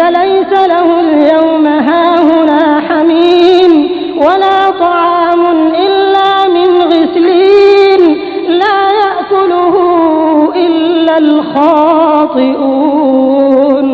فليس له اليوم هاهنا حميم ولا طعام إلا من غسلين لا يأكله إلا الخاطئون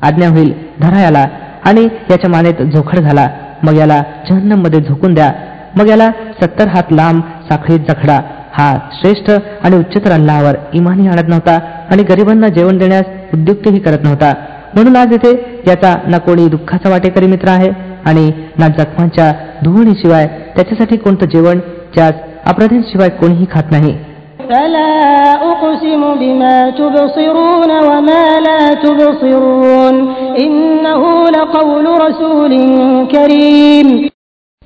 आज्ञा होईल धरा याला आणि याच्या मानेत झोखड घाला मग याला जहन्नम मध्ये झोकून द्या मग याला सत्तर हात लांब साखळीत जखडा हा श्रेष्ठ आणि उच्चतर अल्लावर इमानी आणत नव्हता आणि गरिबांना जेवण देण्यास उद्युक्तही करत नव्हता म्हणून आज येथे याचा ना कोणी दुःखाचा वाटेकरी मित्र आहे आणि ना जखमांच्या धुवणीशिवाय त्याच्यासाठी कोणतं जेवण ज्यास अपराधींशिवाय कोणीही खात नाही.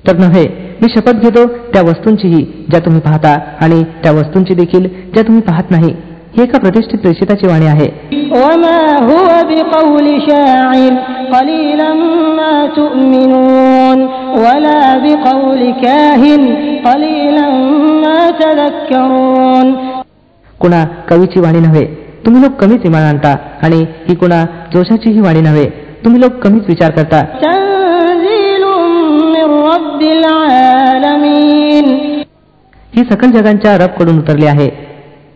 तर नव्हे मी शपथ घेतो त्या वस्तूंचीही ज्या तुम्ही पाहता आणि त्या वस्तूंची देखील ज्या तुम्ही पाहत नाही. ही एका प्रतिष्ठित प्रेषिताची वाणी आहे. कुणा कवीची वाणी नव्हे तुम्ही लोक कमीच इमान आणता आणि ही कुणा जोशाची ही वाणी नव्हे तुम्ही लोक कमीच विचार करता. ही सकल जगांच्या रबकडून उतरली आहे.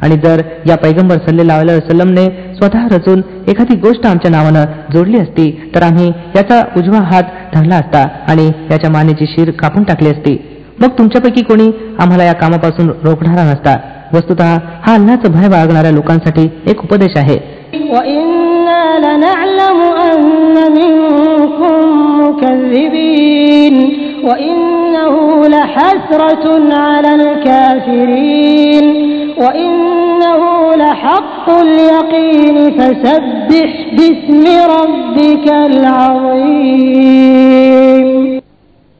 आणि जर या पैगंबर सल्लेला वसलमने स्वतः रचून एखादी गोष्ट आमच्या नावानं जोडली असती तर आम्ही याचा उजवा हात धरला असता आणि याच्या मानेची शिर कापून टाकली असती मग तुमच्यापैकी कोणी आम्हाला या कामापासून रोखणारा नसता वस्तुतः हा अल्लाचं भय बाळगणाऱ्या लोकांसाठी एक उपदेश आहे وإنا لنعلم أن منكم مكذبين وإنه لحسرة على الكافرين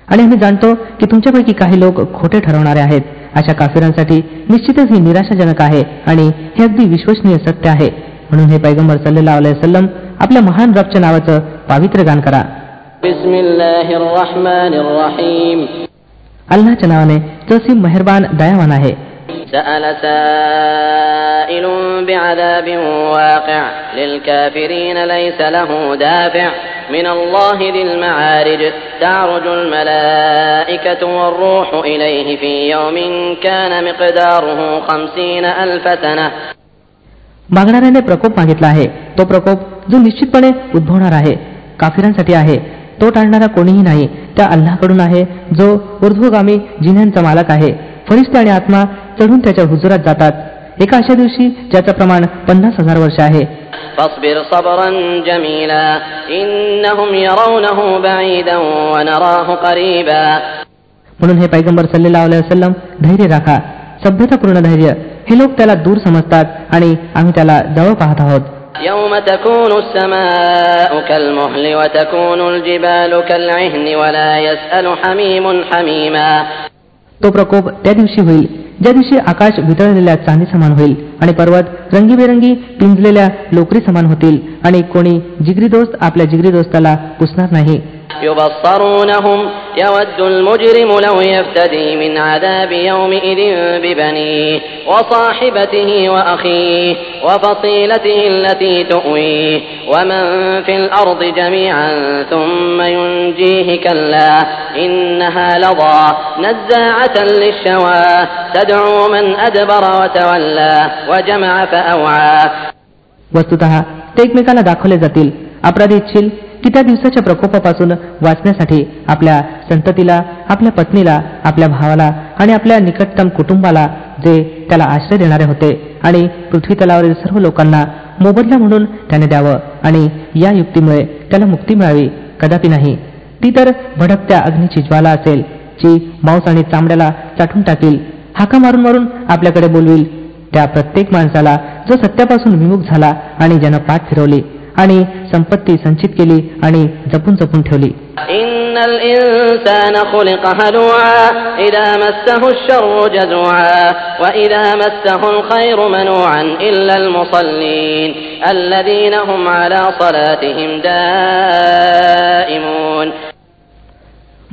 आणि आम्ही जाणतो की तुमच्यापैकी काही लोक खोटे ठरवणारे आहेत. अशा काफिरांसाठी निश्चितच ही निराशाजनक आहे आणि हे अगदी विश्वसनीय सत्य आहे. म्हणून हे पैगंबर सल्लेला सल्लम आपल्या महान रबच्या नावाचं पावित्र्य गान करा. अल्लाच्या नावाने तसी मेहरबान दयावान आहे. سأل سائل بعذاب واقع للكافرين ليس له دافع من الله ذي المعارج تعرج الملائكة والروح إليه في يوم كان مقداره خمسين ألف سنة मागणाऱ्याने प्रकोप मागितला आहे तो प्रकोप जो निश्चितपणे उद्भवणार आहे काफिरांसाठी आहे तो टाळणारा कोणीही नाही त्या अल्लाकडून आहे जो ऊर्ध्वगामी जिन्यांचा मालक आहे फरिश्ते आणि आत्मा चढून त्याच्या हुजुरात जातात एका अशा दिवशी ज्याचं प्रमाण पन्नास हजार वर्ष आहे فاصبر صبرا جميلا إنهم يرونه بعيدا ونراه قريبا म्हणून हे पैगंबर सल्लेला वसलम धैर्य राखा सभ्यतापूर्ण धैर्य हे लोक त्याला दूर समजतात आणि आम्ही त्याला जवळ पाहत आहोत يوم تكون السماء كالمهل وتكون الجبال كالعهن ولا يسأل حميم حميما तो प्रकोप त्या दिवशी होईल. ज्या दिवशी आकाश वितळलेल्या चांदी समान होईल आणि पर्वत रंगीबेरंगी पिंजलेल्या लोकरी समान होतील आणि कोणी जिगरी दोस्त आपल्या जिगरी दोस्ताला पुसणार नाही يبصرونهم يود المجرم لو يفتدي من عذاب يومئذ ببنيه وصاحبته وأخيه وفصيلته التي تؤويه ومن في الأرض جميعا ثم ينجيه كلا إنها لظى نزاعة للشوى تدعو من أدبر وتولى وجمع فأوعى वस्तुत ते एकमेकाला दाखवले जातील अपराधी इच्छिल की त्या दिवसाच्या प्रकोपापासून वाचण्यासाठी आपल्या संततीला आपल्या पत्नीला आपल्या भावाला आणि आपल्या निकटतम कुटुंबाला जे त्याला आश्रय देणारे होते आणि पृथ्वी तलावरील सर्व लोकांना मोबदला म्हणून त्याने द्यावं आणि या युक्तीमुळे त्याला मुक्ती मिळावी. कदापि नाही. ती तर भडकत्या अग्नीची ज्वाला असेल जी मांस आणि चामड्याला चाटून टाकील हाका मारून मारून आपल्याकडे बोलवील. त्या प्रत्येक माणसाला जो सत्यापासून विमुख झाला आणि ज्यानं पाठ फिरवली आणि संपत्ती संचित केली आणि जपून जपून ठेवली.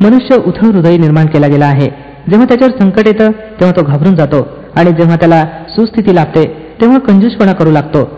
मनुष्य उथळ हृदय निर्माण केला गेला आहे. जेव्हा त्याच्यावर संकट येतं तेव्हा तो घाबरून जातो आणि जेव्हा त्याला सुस्थिती लाभते तेव्हा कंजूसपणा करू लागतो.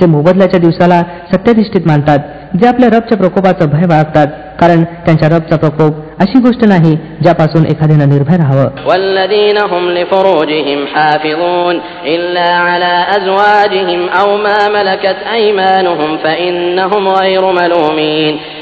जे मोबदल्याच्या दिवसाला सत्याधिष्ठित मानतात जे आपल्या रबच्या प्रकोपाचं भय बाळगतात कारण त्यांच्या रबचा प्रकोप अशी गोष्ट नाही ज्यापासून एखाद्यानं निर्भय राहावं.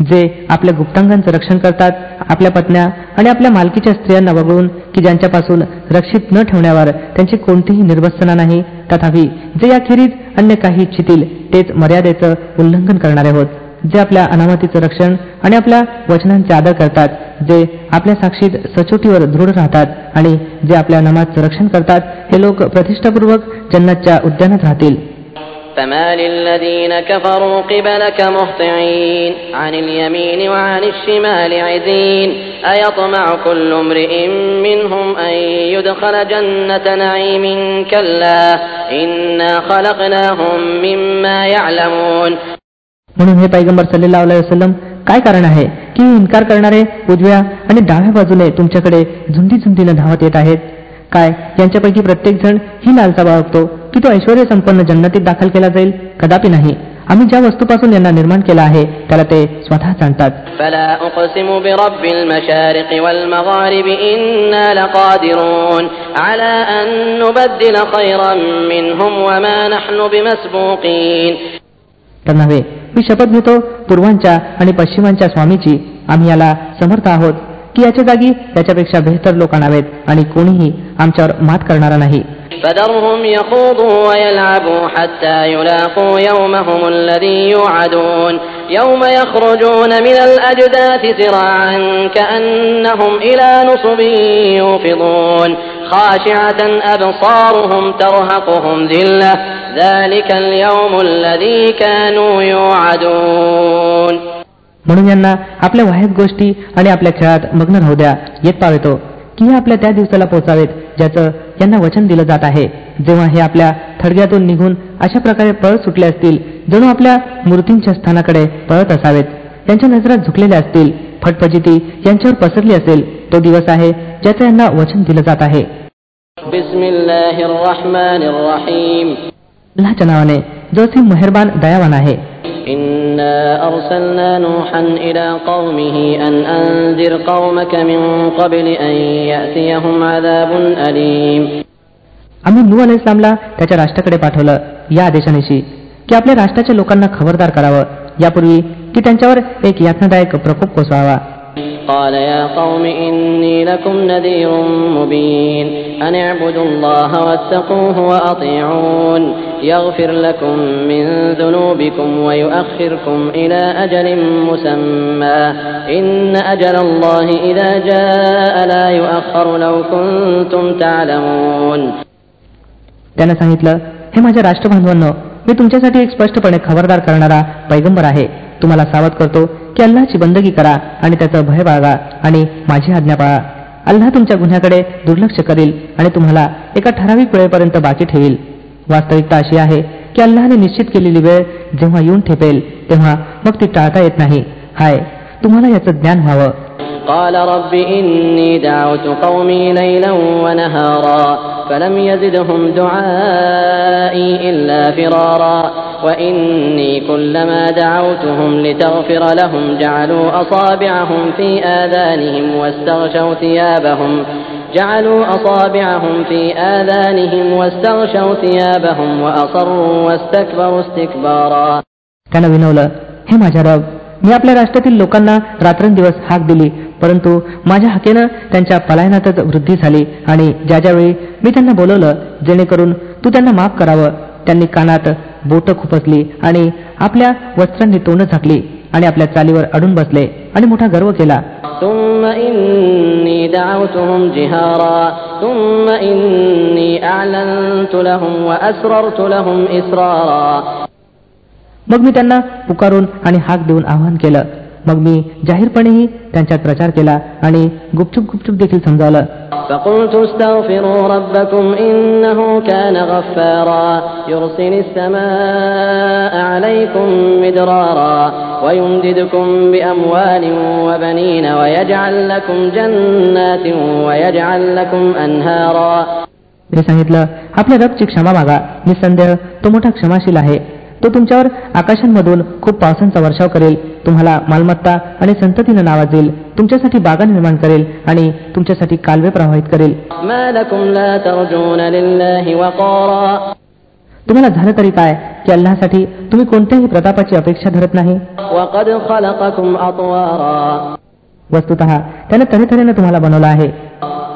जे आपल्या गुप्तांगांचं रक्षण करतात आपल्या पत्न्या आणि आपल्या मालकीच्या स्त्रियांना वगळून की ज्यांच्यापासून रक्षित न ठेवण्यावर त्यांची कोणतीही निर्वसना नाही तथापि जे याखेरीज अन्य काही इच्छितील तेच मर्यादेचं उल्लंघन करणारे होत जे आपल्या अनामतीचं रक्षण आणि आपल्या वचनांचे आदर करतात जे आपल्या साक्षीत सचोटीवर दृढ राहतात आणि जे आपल्या नमाजचं रक्षण करतात हे लोक प्रतिष्ठापूर्वक जन्नतच्या उद्यानात राहतील. فمال الذين كفروا قبلك مهطعين عن اليمين وعن الشمال عزين أيطمع كل امرئ منهم أن يدخل جنة نعيم كلا إنا خلقناهم مما يعلمون म्हणून हे पैगंबर सल्लेला वसलम काय कारण आहे की इन्कार करणारे उजव्या आणि डाव्या बाजूने तुमच्याकडे झुंडी झुंडीनं धावत येत आहेत काय? यांच्यापैकी प्रत्येकजण ही लालसा बाळगतो की तो ऐश्वर संपन्न जन्नतीत दाखल केला जाईल? कदापि नाही. आम्ही ज्या वस्तूपासून यांना निर्माण केला आहे त्याला ते स्वतः जाणतात नव्हे मी शपथ घेतो पूर्वांच्या आणि पश्चिमांच्या स्वामीची. आम्ही याला समर्थ आहोत. की याच्या जागी त्याच्यापेक्षा बेहतर लोक आणावेत आणि कोणीही आमच्यावर मात करणारा नाही. म्हणून यांना आपल्या वाहेत गोष्टी आणि आपल्या खेळात मग्न राहू द्या येत पावेतो हो. की हे आपल्या त्या दिवसाला पोचावेत ज्याचं यांना वचन दिलं जात आहे. जेव्हा हे आपल्या थडग्यातून निघून अशा प्रकारे पळत सुटले असतील जणू आपल्या मूर्तींच्या स्थानाकडे पळत असावेत. त्यांच्या नजरात झुकलेल्या असतील फटफजिती यांच्यावर पसरली असेल तो दिवस आहे ज्याचं यांना वचन दिलं जात आहे. नावाने जो असे मेहरबान दयावान आहे. إنا أرسلنا نوحا إلى قومه أن أنذر قومك من قبل أن يأتيهم عذاب أليم आम्ही नू अल इस्लामला त्याच्या राष्ट्राकडे पाठवलं या आदेशानिशी की आपल्या राष्ट्राच्या लोकांना खबरदार करावं यापूर्वी की त्यांच्यावर एक यातनादायक प्रकोप कोसळावा قال يا قوم إني لكم نذير مبين أن اعبدوا الله واتقوه وأطيعون يغفر لكم من ذنوبكم ويؤخركم إلى أجل مسمى إن أجل الله إذا جاء لا يؤخر لو كنتم تعلمون त्यानं सांगितलं हे माझ्या राष्ट्रबांधवांनो मी तुमच्यासाठी एक स्पष्टपणे खबरदार करणारा पैगंबर आहे तुम्हाला सावध करतो की अल्लाची बंदगी करा आणि त्याचं भय बाळगा आणि माझी आज्ञा पाळा. अल्लाह तुमच्या गुन्ह्याकडे दुर्लक्ष करील आणि तुम्हाला एका ठराविक वेळेपर्यंत बाकी ठेवील. वास्तविकता अशी आहे की अल्लाने निश्चित केलेली वेळ जेव्हा येऊन ठेपेल तेव्हा मग ती टाळता येत नाही. हाय तुम्हाला याचं ज्ञान व्हावं. قال رب إني دعوت قومي ليلا ونهارا فلم يزدهم دعائي إلا فرارا وإني كلما دعوتهم لتغفر لهم جعلوا أصابعهم في آذانهم واستغشوا ثيابهم جعلوا أصابعهم في آذانهم واستغشوا ثيابهم وأصروا واستكبروا استكبارا. كان بنولا هما جرب मी आपल्या राष्ट्रातील लोकांना रात्रंदिवस हाक दिली परंतु माझ्या हाकेनं त्यांच्या पलायनातच वृद्धी झाली आणि ज्या ज्यावेळी मी त्यांना बोलवलं जेणेकरून तू त्यांना माफ करावं त्यांनी कानात बोट खुपसली आणि आपल्या वस्त्रांनी तोंड झाकली आणि आपल्या चालीवर अडून बसले आणि मोठा गर्व केला ثم إني دعوتهم جهارا ثم إني أعلنت لهم وأسررت لهم إسرارا मग मी त्यांना पुकारून आणि हाक देऊन आवाहन केलं मग मी जाहीरपणेही त्यांच्यात प्रचार केला आणि गुपचूप गुपचूप देखील समजावलं فقلت استغفروا ربكم إنه كان غفارا يرسل السماء عليكم مدرارا ويمددكم بأموال وبنين ويجعل لكم جنات ويجعل لكم أنهارا मी सांगितलं आपल्या रबची क्षमा मागा निसंदेह तो मोठा क्षमाशील आहे तो तुमच्यावर आकाशांमधून खूप पावसांचा वर्षाव करेल. तुम्हाला मालमत्ता आणि संततीनं नावाजेल तुमच्यासाठी बागा निर्माण करेल आणि तुमच्यासाठी कालवे प्रवाहित करेल. तुम्हाला झालं तरी काय? की अल्लासाठी तुम्ही कोणत्याही प्रतापाची अपेक्षा धरत नाही? वस्तुत त्याने तऱ्हेतऱ्हेने तुम्हाला बनवलं आहे.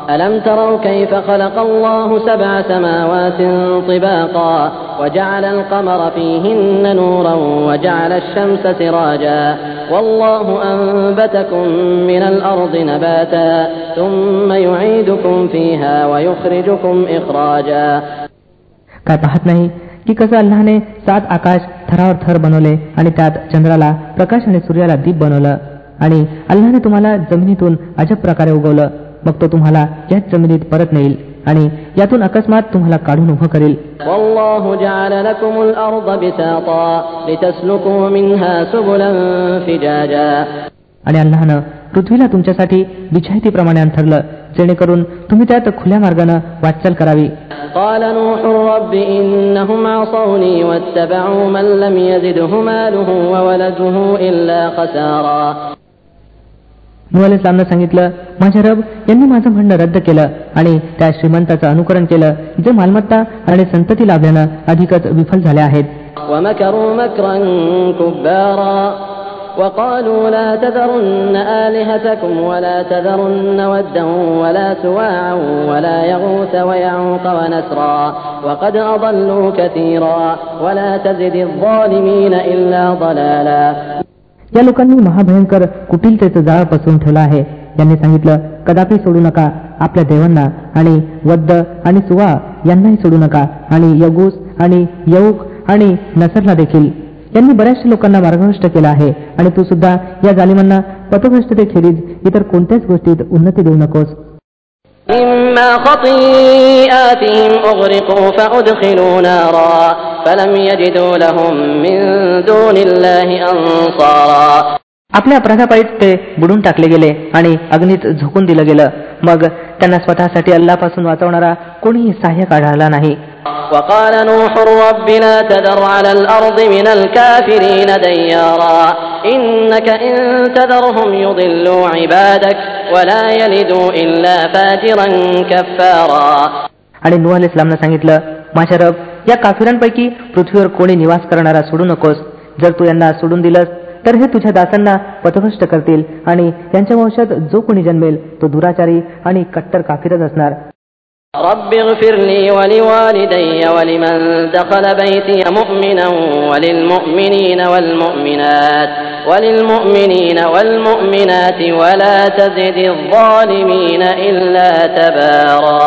ألم تروا كيف خلق الله سبع سماوات طباقا وجعل القمر فيهن نورا وجعل الشمس سراجا والله أنبتكم من الأرض نباتا ثم يعيدكم فيها ويخرجكم إخراجا काय पाहत नाही की कसं अल्लाने सात आकाश थरावर थर बनवले आणि त्यात चंद्राला प्रकाश आणि सूर्याला दीप बनवलं आणि अल्लाने तुम्हाला जमिनीतून अजब प्रकारे उगवलं मग तो तुम्हाला याच जमिनीत परत नेईल आणि यातून अकस्मात तुम्हाला काढून उभं करेल. आणि अल्लानं पृथ्वीला तुमच्यासाठी बिछायतीप्रमाणे अंथरलं जेणेकरून तुम्ही त्यात खुल्या मार्गानं वाटचाल करावी. قال نوح رب إنهم عصوني واتبعوا من لم يزده ماله وولده إلا خسارا नुआले सामनं सांगितलं माझ्या रब यांनी माझं म्हणणं रद्द केलं आणि त्या श्रीमंताचं अनुकरण केलं जे मालमत्ता आणि संतती लाभल्यानं अधिकच विफल झाले आहेत ومكروا مكرا كبارا وقالوا لا تذرن آلهتكم ولا تذرن ودا ولا سواعا ولا يغوث ويعوق ونسرا وقد أضلوا كثيرا ولا تزد الظالمين إلا ضلالا या लोकांनी महाभयंकर कुटिलतेचं जाळ पसरून ठेवलं आहे. यांनी सांगितलं कदापि सोडू नका आपल्या देवांना आणि वद्द आणि सुवा यांनाही सोडू नका आणि यगूस आणि यऊक आणि नसरला देखील. यांनी बऱ्याचशा लोकांना मार्गभ्रष्ट केला आहे आणि तू सुद्धा या जालिमांना पथभ्रष्टतेखेरीज इतर कोणत्याच गोष्टीत उन्नती देऊ नकोस. مما خطيئاتهم أغرقوا فأدخلوا نارا فلم يجدوا لهم من دون الله أنصارا आपल्या अपराधापायीच ते बुडून टाकले गेले आणि अग्नीत झोकून दिलं गेलं मग त्यांना स्वतःसाठी अल्लापासून वाचवणारा कोणीही सहाय्यक आढळला नाही وقال نوح رب لا تذر على الأرض من الكافرين ديارا إنك إن تذرهم يضلوا عبادك ولا يلدوا إلا فاجرا كفارا आणि नुह अल इस्लामनं सांगितलं माझ्या रब या काफिरांपैकी पृथ्वीवर कोणी निवास करणारा सोडू नकोस जर तू यांना सोडून दिलंस तर हे तुझ्या दासांना पथभ्रष्ट करतील आणि त्यांच्या वंशात जो कोणी जन्मेल तो दुराचारी आणि कट्टर काफिरच असणार رب اغفر لي ولوالدي ولمن دخل بيتي مؤمنا وللمؤمنين والمؤمنات وللمؤمنين والمؤمنات ولا تزد الظالمين إلا تبارا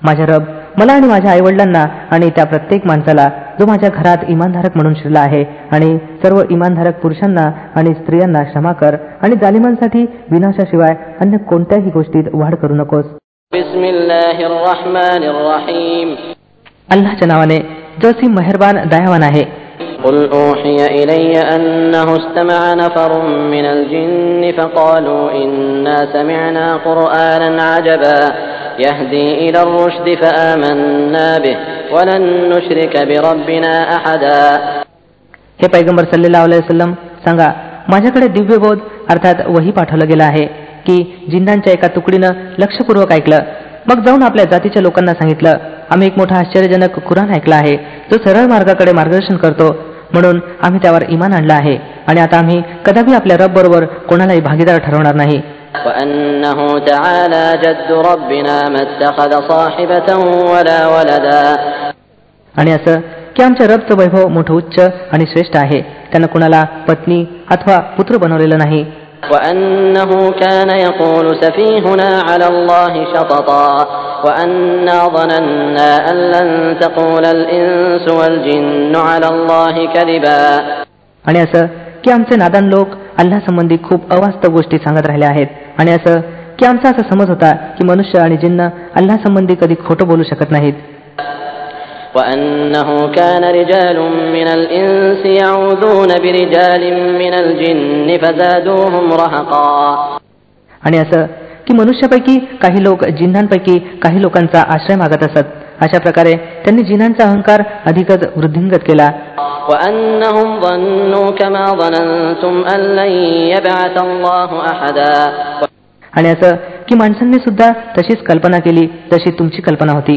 माझ्या रब मला आणि माझ्या आईवडिलांना आणि त्या प्रत्येक माणसाला जो माझ्या घरात इमानधारक म्हणून शिरला आहे आणि सर्व इमानधारक पुरुषांना आणि स्त्रियांना क्षमा कर आणि जालिमांसाठी विनाशाशिवाय अन्य कोणत्याही गोष्टीत वाढ करू नकोस بسم الله الرحمن الرحيم अल्लाच्या नावाने जो सी मेहरबान दयावान आहे قل أوحي إلي أنه استمع نفر من الجن فقالوا إنا سمعنا قرآنا عجبا يهدي إلى الرشد فآمنا به ولن نشرك بربنا أحدا हे पैगंबर सल्लेला वसलम सांगा माझ्याकडे दिव्यबोध अर्थात वही पाठवलं गेलं आहे की जिंदांच्या एका तुकडीनं लक्षपूर्वक ऐकलं मग जाऊन आपल्या जातीच्या लोकांना सांगितलं आम्ही एक मोठा आश्चर्यजनक कुराण ऐकला आहे जो सरळ मार्गाकडे मार्गदर्शन करतो म्हणून आम्ही त्यावर इमान आणलं आहे आणि आता आम्ही कदापि आपल्या रब बरोबर कोणालाही भागीदार ठरवणार नाही وأنه تعالى جد ربنا ما اتخذ صاحبة ولا ولدا आणि असं की आमच्या रबचं वैभव मोठं उच्च आणि श्रेष्ठ आहे त्यानं कुणाला पत्नी अथवा पुत्र बनवलेलं नाही وأنه كان يقول سفيهنا على الله شططا وأنا ظننا أن لن تقول الإنس والجن على الله كذبا आणि असं की आमचे नादान लोक अल्ला संबंधी खूप अवास्तव गोष्टी सांगत राहिल्या आहेत आणि असं की आमचा असा समज होता की मनुष्य आणि जिन्न अल्ला संबंधी कधी खोटं बोलू शकत नाहीत وأنه كان رجال من الإنس يعوذون برجال من الجن فزادوهم رهقا आणि असं की मनुष्यापैकी काही लोक जिन्नांपैकी काही लोकांचा आश्रय मागत असत अशा प्रकारे त्यांनी जिन्नांचा अहंकार अधिकच वृद्धिंगत केला وأنهم ظنوا كما ظننتم أن لن يبعث الله أحدا आणि असं की माणसांनी सुद्धा तशीच कल्पना केली जशी तुमची कल्पना होती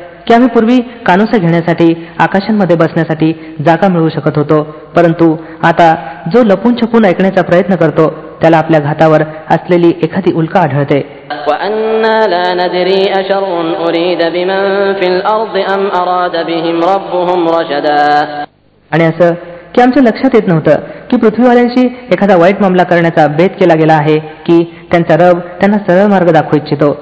की आम्ही पूर्वी कानुसा घेण्यासाठी आकाशांमध्ये बसण्यासाठी जागा मिळवू शकत होतो. परंतु आता जो लपून छपून ऐकण्याचा प्रयत्न करतो त्याला आपल्या घातावर असलेली एखादी उल्का आढळते. आणि असं की आमच्या लक्षात येत नव्हतं की पृथ्वीवाल्यांशी एखादा वाईट मामला करण्याचा भेद केला गेला आहे की त्यांचा रब त्यांना सरळ मार्ग दाखवू इच्छितो.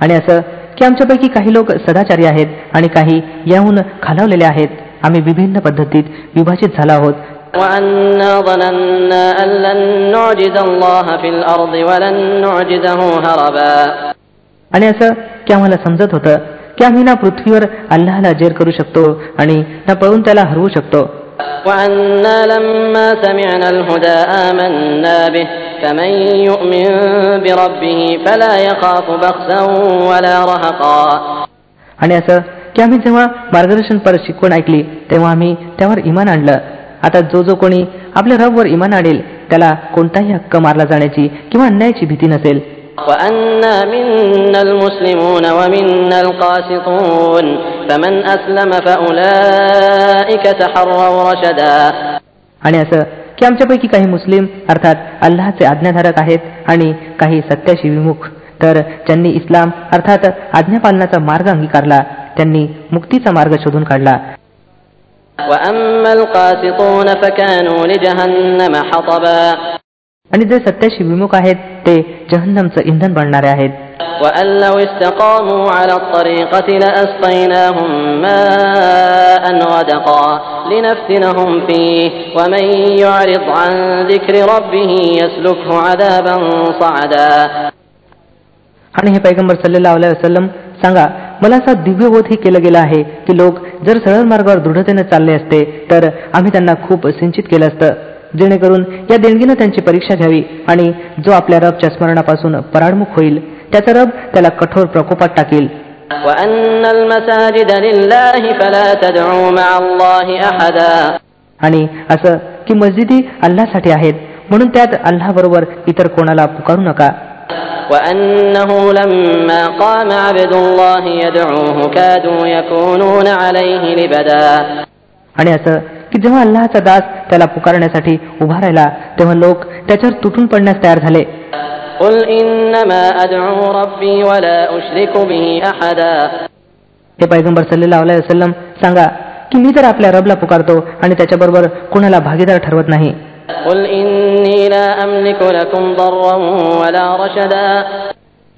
आणि असं की आमच्यापैकी काही लोक सदाचारी आहेत आणि काही याहून खालावलेले आहेत. आम्ही विभिन्न पद्धतीत विभाजित झालो आहोत. आणि असं की आम्हाला समजत होतं की आम्ही ना पृथ्वीवर अल्लाला जेर करू शकतो आणि ना पळून त्याला हरवू शकतो. आणि असं की आम्ही जेव्हा मार्गदर्शन पर शिकवण ऐकली तेव्हा आम्ही त्यावर इमान आणलं. आता जो जो कोणी आपल्या रबवर इमान आणेल त्याला कोणताही हक्क मारला जाण्याची किंवा अन्यायाची भीती नसेल. وأنا منا المسلمون ومنا القاسطون فمن أسلم فأولئك تحروا رشدا आणि असं की आमच्यापैकी काही मुस्लिम अर्थात अल्लाहचे आज्ञाधारक आहेत आणि काही सत्याशी विमुख तर ज्यांनी इस्लाम अर्थात आज्ञापालनाचा मार्ग अंगीकारला त्यांनी मुक्तीचा मार्ग शोधून काढला وأما القاسطون فكانوا لجهنم حطبا आणि जे सत्याशी विमुख आहेत ते जहन्नमचं इंधन बनणारे आहेत. आणि हे पैगंबर सल्लेला वसलम सांगा मला असा दिव्यबोधही केलं गेलं आहे की लोक जर सरळ मार्गावर दृढतेने चालले असते तर आम्ही त्यांना खूप सिंचित केलं असतं. जेणेकरून या देणगीनं त्यांची परीक्षा घ्यावी आणि जो आपल्या रबच्या स्मरणापासून पराडमुख होईल त्याचा रब त्याला कठोर प्रकोपात टाकेल. आणि असं की मस्जिदी अल्लासाठी आहेत म्हणून त्यात अल्ला बरोबर इतर कोणाला पुकारू नका. आणि असं की जेव्हा अल्लाचा दास त्याला पुकारण्यासाठी उभा राहिला तेव्हा लोक त्याच्यावर तुटून पडण्यास तयार झाले. हे पैगंबर सल्लेला सल्लम सांगा की मी तर आपल्या रबला पुकारतो आणि त्याच्याबरोबर कुणाला भागीदार ठरवत नाही.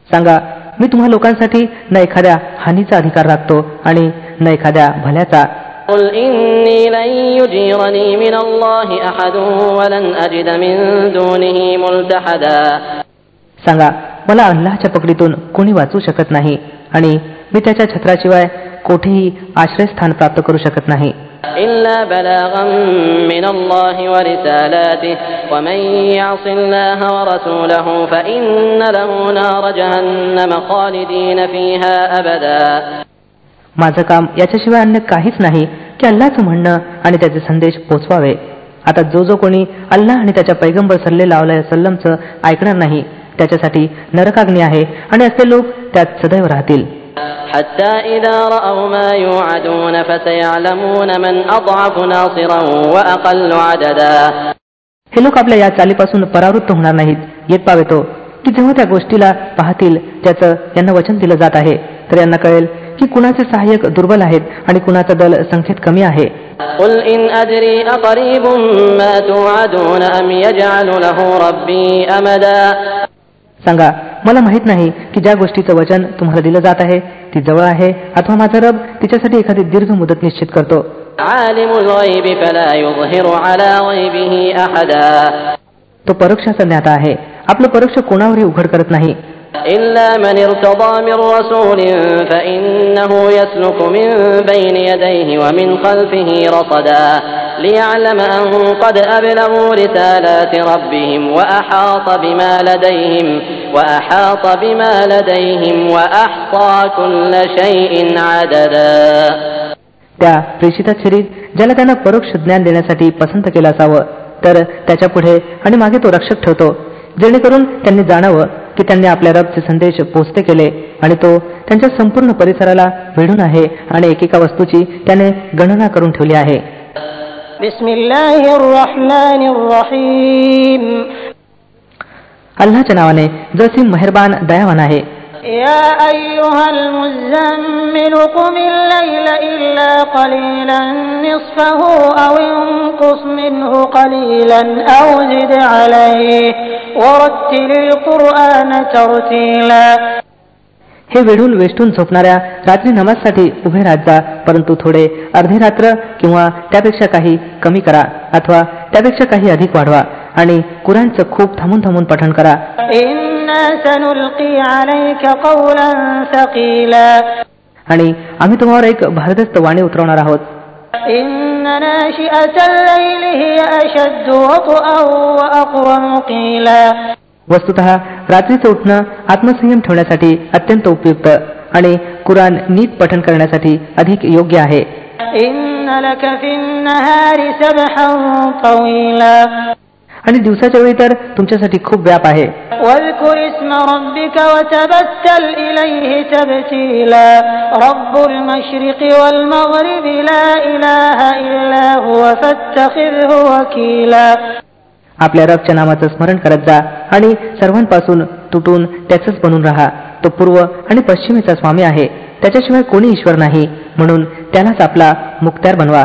सांगा मी तुम्हा लोकांसाठी ना एखाद्या हानीचा अधिकार राखतो आणि ना एखाद्या भल्याचा قل إني لن يجيرني من الله أحد ولن أجد من دونه ملتحدا सांगा मला अल्लाहच्या पकडीतून कोणी वाचू शकत नाही आणि मी त्याच्या छत्राशिवाय कोठेही आश्रयस्थान प्राप्त करू शकत नाही إلا بلاغا من الله ورسالاته ومن يعص الله ورسوله فإن له نار جهنم خالدين فيها أبدا माझं काम याच्याशिवाय अन्य काहीच नाही की अल्लाचं म्हणणं आणि त्याचे संदेश पोचवावे. आता जो जो कोणी अल्लाह आणि त्याच्या पैगंबर सल्ले सल्लेला सल्लमचं ऐकणार नाही त्याच्यासाठी नरकाग्नी आहे आणि असे लोक त्यात सदैव राहतील. हे लोक आपल्या या चालीपासून परावृत्त होणार नाहीत. येत पावेतो की जेव्हा त्या गोष्टीला पाहतील त्याचं यांना वचन दिलं जात आहे तर यांना कळेल की कुणाचे सहाय्यक दुर्बल आहेत आणि कुणाचा दल संख्येत कमी आहे. सांगा मला माहीत नाही की ज्या गोष्टीचं वचन तुम्हाला दिलं जात आहे ती जवळ आहे अथवा माझा रब तिच्यासाठी एखादी दीर्घ मुदत निश्चित करतो. तो परोक्षाचा ज्ञाता आहे. आपलं परोक्ष कोणावरही उघड करत नाही. إلا من ارتضى من رسول فإنه يسلك من بين يديه ومن خلفه رصدا ليعلم أن قد أبلغوا رسالات ربهم وأحاط بما لديهم وأحاط بما لديهم وأحصى كل شيء عددا त्या प्रेषिताखेरीज ज्याला त्यांना परोक्ष ज्ञान देण्यासाठी पसंत केलं असावं तर त्याच्या पुढे आणि मागे तो रक्षक ठेवतो जेणेकरून त्यांनी जाणावं की त्यांनी आपल्या रबचे संदेश पोचते केले आणि तो त्यांच्या संपूर्ण परिसराला भिडून आहे आणि एकेका वस्तूची त्याने गणना करून ठेवली आहे. अल्लाच्या नावाने जो मेहरबान दयावान आहे. يا أيها المزمل قم الليل إلا قليلا نصفه أو انقص منه قليلا أو زد عليه ورتل القرآن ترتيلا हे वेढून वेष्टून झोपणाऱ्या रात्री नमाजसाठी उभे राहत जा परंतु थोडे अर्धे रात्र किंवा त्यापेक्षा काही कमी करा अथवा त्यापेक्षा काही अधिक वाढवा आणि कुराणचं खूप थांबून थांबून पठण करा आणि आम्ही तुम्हावर एक भारदस्त वाणी उतरवणार आहोत. वस्तुत रात्रीचं उठणं आत्मसंयम ठेवण्यासाठी अत्यंत उपयुक्त आणि कुराण नीट पठण करण्यासाठी अधिक योग्य आहे. आणि दिवसाच्या वेळी तर तुमच्यासाठी खूप व्याप आहे. आपल्या रबच्या नामाचं स्मरण करत जा आणि सर्वांपासून तुटून त्याच बनून राहा. तो पूर्व आणि पश्चिमेचा स्वामी आहे. त्याच्याशिवाय कोणी ईश्वर नाही. म्हणून त्यालाच आपला मुक्त्यार बनवा.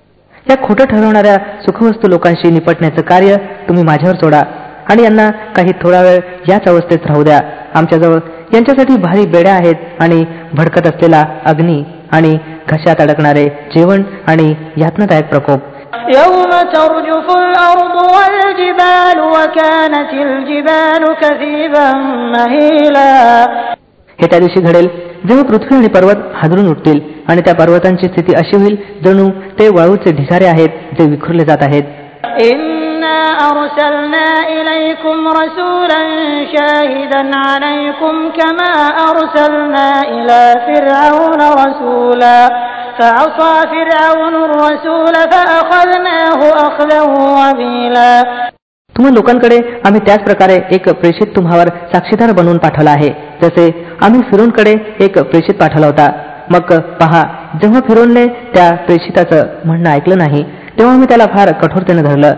وذرني والمكذبين أولي النعمة ومهلهم قليلا إن لدينا أنكالا وجحيما وطعاما ذا غصة وعذابا أليما या खोटं ठरवणाऱ्या सुखवस्तू लोकांशी निपटण्याचं कार्य तुम्ही माझ्यावर सोडा आणि यांना काही थोडा वेळ याच अवस्थेत राहू द्या आमच्याजवळ यांच्यासाठी भारी बेड्या आहेत आणि भडकत असलेला अग्नी आणि घशात अडकणारे जेवण आणि यातनादायक प्रकोप يوم ترجف الأرض والجبال وكانت الجبال كثيبا مهيلا हे त्या दिवशी घडेल जेव्हा पृथ्वी आणि पर्वत हादरून उठतील आणि त्या पर्वतांची स्थिती अशी होईल जणू ते वाळूचे ढिगारे आहेत जे विखुरले जात आहेत. तुम्हा लोकांकडे आम्ही त्याच प्रकारे एक प्रेषित तुम्हावर साक्षीदार बनवून पाठवला आहे. जसे आम्ही फिरूनकडे एक प्रेषित पाठवला होता. मग पहा जेव्हा फिरोनने त्या प्रेषिताचं म्हणणं ऐकलं नाही तेव्हा मी त्याला फार कठोरतेनं धरलं.